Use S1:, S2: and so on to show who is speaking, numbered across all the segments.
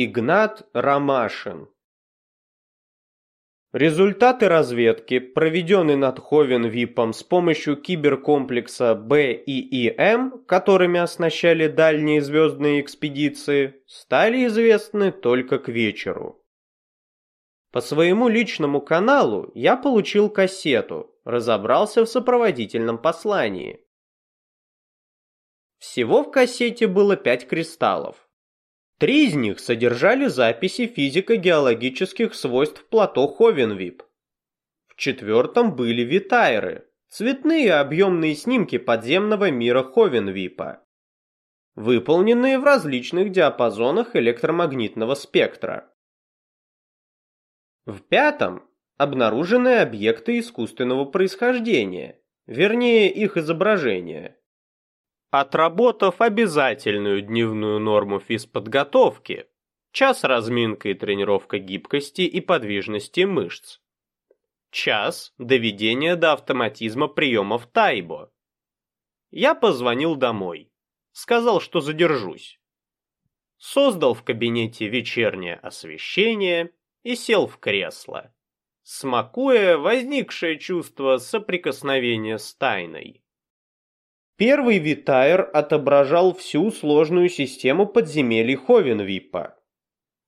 S1: Игнат Ромашин Результаты разведки, проведенные над Ховен-Випом с помощью киберкомплекса БИИМ, которыми оснащали дальние звездные экспедиции, стали известны только к вечеру. По своему личному каналу я получил кассету, разобрался в сопроводительном послании. Всего в кассете было пять кристаллов. Три из них содержали записи физико-геологических свойств плато Ховенвип. В четвертом были витайры, цветные объемные снимки подземного мира Ховенвипа, выполненные в различных диапазонах электромагнитного спектра. В пятом обнаружены объекты искусственного происхождения, вернее их изображения. Отработав обязательную дневную норму физподготовки, час разминка и тренировка гибкости и подвижности мышц, час доведения до автоматизма приемов Тайбо. Я позвонил домой, сказал, что задержусь. Создал в кабинете вечернее освещение и сел в кресло, смакуя возникшее чувство соприкосновения с тайной. Первый Витайр отображал всю сложную систему подземелий Ховенвипа.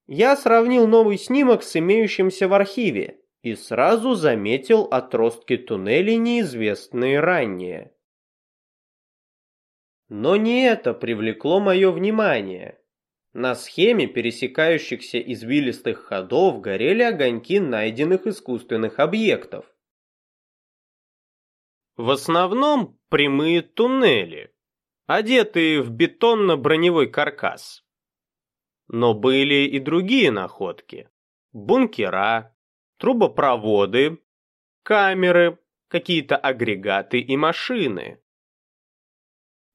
S1: Я сравнил новый снимок с имеющимся в архиве и сразу заметил отростки туннелей, неизвестные ранее. Но не это привлекло мое внимание. На схеме пересекающихся извилистых ходов горели огоньки найденных искусственных объектов. В основном прямые туннели, одетые в бетонно-броневой каркас. Но были и другие находки. Бункера, трубопроводы, камеры, какие-то агрегаты и машины.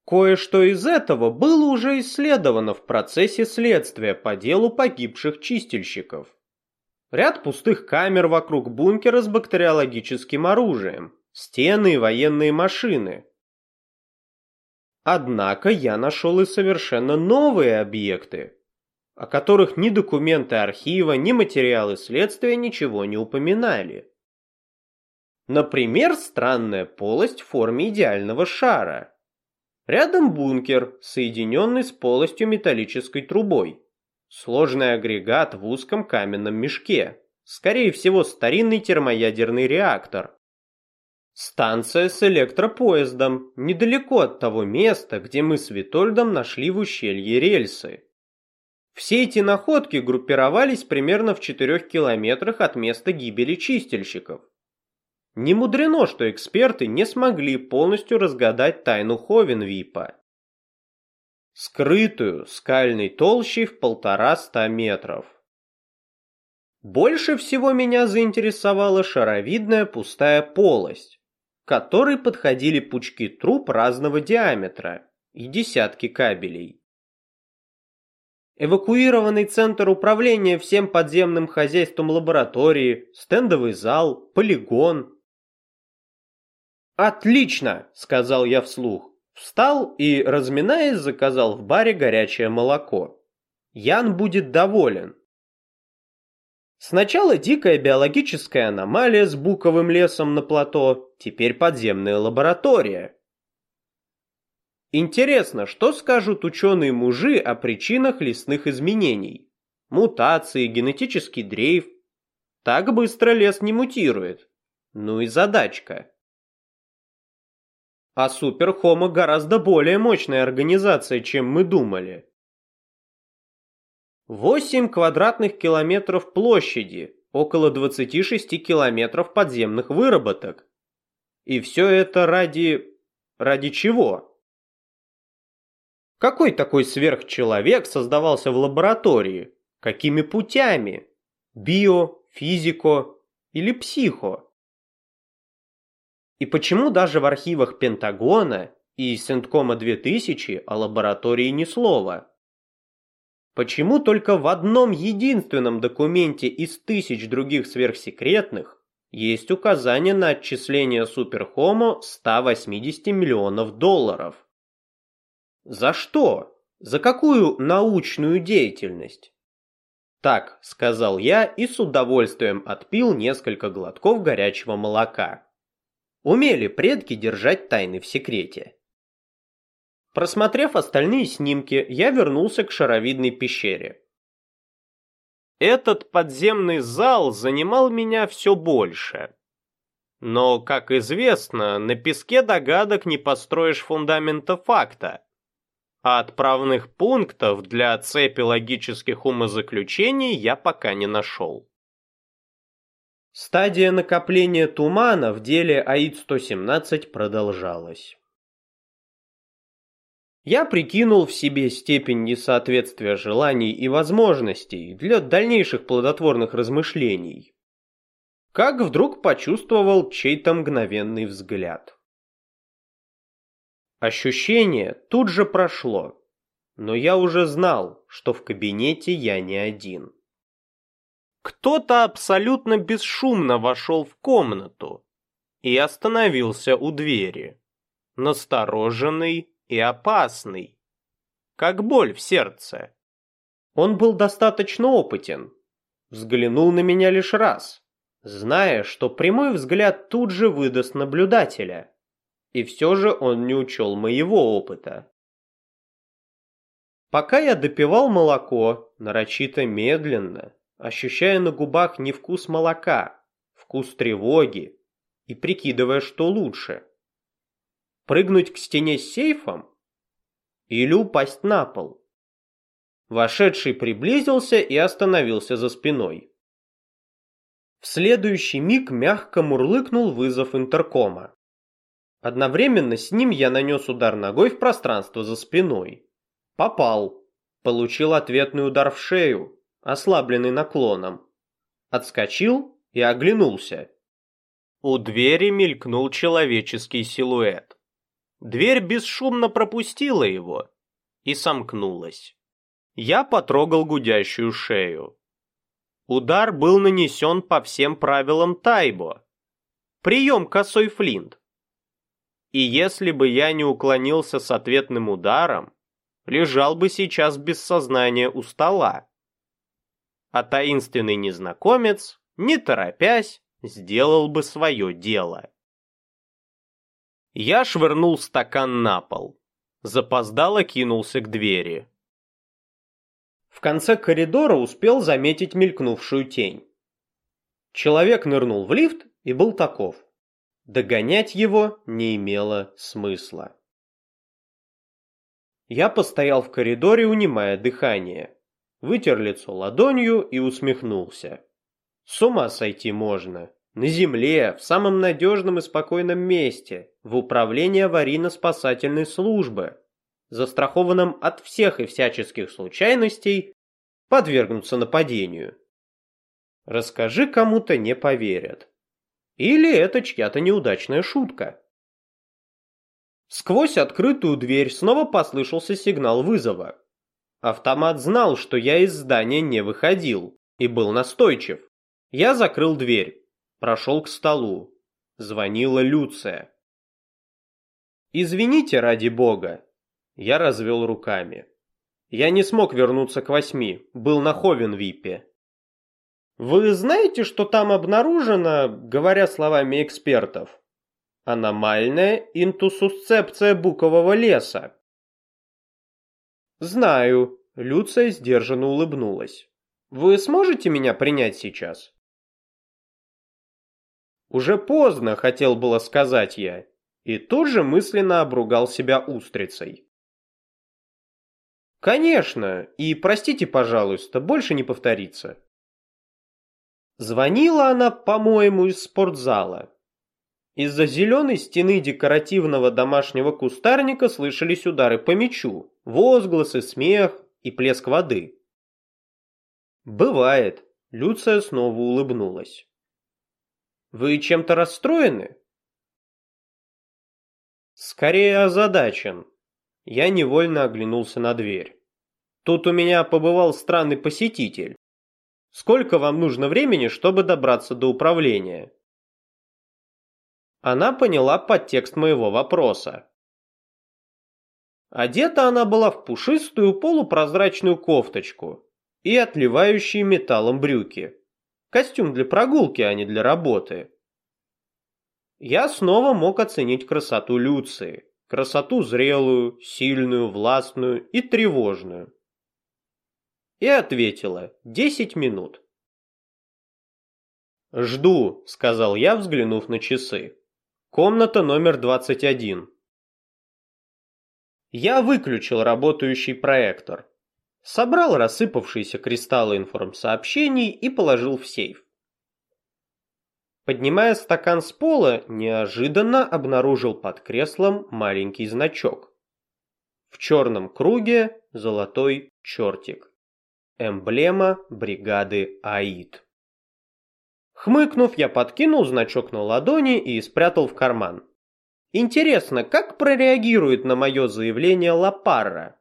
S1: Кое-что из этого было уже исследовано в процессе следствия по делу погибших чистильщиков. Ряд пустых камер вокруг бункера с бактериологическим оружием, стены и военные машины. Однако я нашел и совершенно новые объекты, о которых ни документы архива, ни материалы следствия ничего не упоминали. Например, странная полость в форме идеального шара. Рядом бункер, соединенный с полостью металлической трубой. Сложный агрегат в узком каменном мешке. Скорее всего, старинный термоядерный реактор. Станция с электропоездом, недалеко от того места, где мы с Витольдом нашли в ущелье рельсы. Все эти находки группировались примерно в 4 километрах от места гибели чистильщиков. Не мудрено, что эксперты не смогли полностью разгадать тайну Ховенвипа. Скрытую скальной толщей в полтора-ста метров. Больше всего меня заинтересовала шаровидная пустая полость, к которой подходили пучки труб разного диаметра и десятки кабелей. Эвакуированный центр управления всем подземным хозяйством лаборатории, стендовый зал, полигон. «Отлично!» – сказал я вслух. Встал и, разминаясь, заказал в баре горячее молоко. Ян будет доволен. Сначала дикая биологическая аномалия с буковым лесом на плато, теперь подземная лаборатория. Интересно, что скажут ученые-мужи о причинах лесных изменений? Мутации, генетический дрейф. Так быстро лес не мутирует. Ну и задачка. А Суперхома гораздо более мощная организация, чем мы думали. 8 квадратных километров площади, около 26 километров подземных выработок. И все это ради... ради чего? Какой такой сверхчеловек создавался в лаборатории? Какими путями? Био, физико или психо? И почему даже в архивах Пентагона и Сенткома 2000 о лаборатории ни слова? Почему только в одном единственном документе из тысяч других сверхсекретных есть указание на отчисление Суперхомо 180 миллионов долларов? За что? За какую научную деятельность? Так, сказал я и с удовольствием отпил несколько глотков горячего молока. Умели предки держать тайны в секрете. Просмотрев остальные снимки, я вернулся к шаровидной пещере. Этот подземный зал занимал меня все больше. Но, как известно, на песке догадок не построишь фундамента факта а отправных пунктов для цепи логических умозаключений я пока не нашел. Стадия накопления тумана в деле АИД-117 продолжалась. Я прикинул в себе степень несоответствия желаний и возможностей для дальнейших плодотворных размышлений. Как вдруг почувствовал чей-то мгновенный взгляд. Ощущение тут же прошло, но я уже знал, что в кабинете я не один. Кто-то абсолютно бесшумно вошел в комнату и остановился у двери, настороженный и опасный, как боль в сердце. Он был достаточно опытен, взглянул на меня лишь раз, зная, что прямой взгляд тут же выдаст наблюдателя и все же он не учел моего опыта. Пока я допивал молоко, нарочито медленно, ощущая на губах не вкус молока, вкус тревоги, и прикидывая, что лучше. Прыгнуть к стене с сейфом или упасть на пол. Вошедший приблизился и остановился за спиной. В следующий миг мягко мурлыкнул вызов интеркома. Одновременно с ним я нанес удар ногой в пространство за спиной. Попал. Получил ответный удар в шею, ослабленный наклоном. Отскочил и оглянулся. У двери мелькнул человеческий силуэт. Дверь бесшумно пропустила его и сомкнулась. Я потрогал гудящую шею. Удар был нанесен по всем правилам Тайбо. Прием косой флинт. И если бы я не уклонился с ответным ударом, лежал бы сейчас без сознания у стола. А таинственный незнакомец, не торопясь, сделал бы свое дело. Я швырнул стакан на пол. Запоздало кинулся к двери. В конце коридора успел заметить мелькнувшую тень. Человек нырнул в лифт и был таков. Догонять его не имело смысла. Я постоял в коридоре, унимая дыхание, вытер лицо ладонью и усмехнулся. С ума сойти можно. На земле, в самом надежном и спокойном месте, в управлении аварийно-спасательной службы, застрахованном от всех и всяческих случайностей, подвергнуться нападению. Расскажи кому-то не поверят. Или это чья-то неудачная шутка. Сквозь открытую дверь снова послышался сигнал вызова. Автомат знал, что я из здания не выходил, и был настойчив. Я закрыл дверь, прошел к столу. Звонила Люция. «Извините, ради бога!» Я развел руками. Я не смог вернуться к восьми, был на Ховенвипе. Вы знаете, что там обнаружено, говоря словами экспертов, аномальная интусусцепция букового леса? Знаю, Люция сдержанно улыбнулась. Вы сможете меня принять сейчас? Уже поздно, хотел было сказать я, и тут же мысленно обругал себя устрицей. Конечно, и простите, пожалуйста, больше не повторится. Звонила она, по-моему, из спортзала. Из-за зеленой стены декоративного домашнего кустарника слышались удары по мячу, возгласы, смех и плеск воды. «Бывает», — Люция снова улыбнулась. «Вы чем-то расстроены?» «Скорее озадачен». Я невольно оглянулся на дверь. «Тут у меня побывал странный посетитель. Сколько вам нужно времени, чтобы добраться до управления? Она поняла подтекст моего вопроса. Одета она была в пушистую полупрозрачную кофточку и отливающие металлом брюки. Костюм для прогулки, а не для работы. Я снова мог оценить красоту Люции. Красоту зрелую, сильную, властную и тревожную. И ответила «десять минут». «Жду», — сказал я, взглянув на часы. «Комната номер двадцать один». Я выключил работающий проектор, собрал рассыпавшиеся кристаллы информсообщений и положил в сейф. Поднимая стакан с пола, неожиданно обнаружил под креслом маленький значок. В черном круге золотой чертик. Эмблема бригады АИД. Хмыкнув, я подкинул значок на ладони и спрятал в карман. Интересно, как прореагирует на мое заявление Лапарра?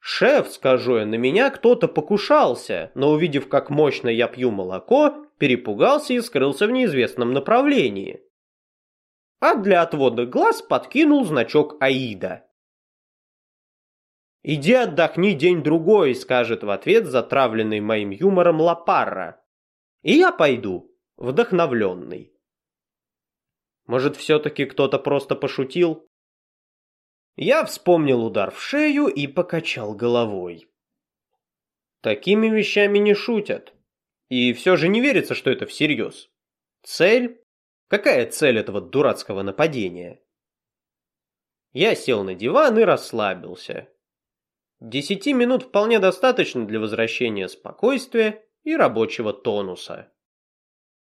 S1: «Шеф, скажу я, на меня кто-то покушался, но увидев, как мощно я пью молоко, перепугался и скрылся в неизвестном направлении. А для отвода глаз подкинул значок Аида. «Иди отдохни день-другой», — скажет в ответ затравленный моим юмором Лапарра. «И я пойду, вдохновленный». Может, все-таки кто-то просто пошутил? Я вспомнил удар в шею и покачал головой. Такими вещами не шутят. И все же не верится, что это всерьез. Цель? Какая цель этого дурацкого нападения? Я сел на диван и расслабился. Десяти минут вполне достаточно для возвращения спокойствия и рабочего тонуса.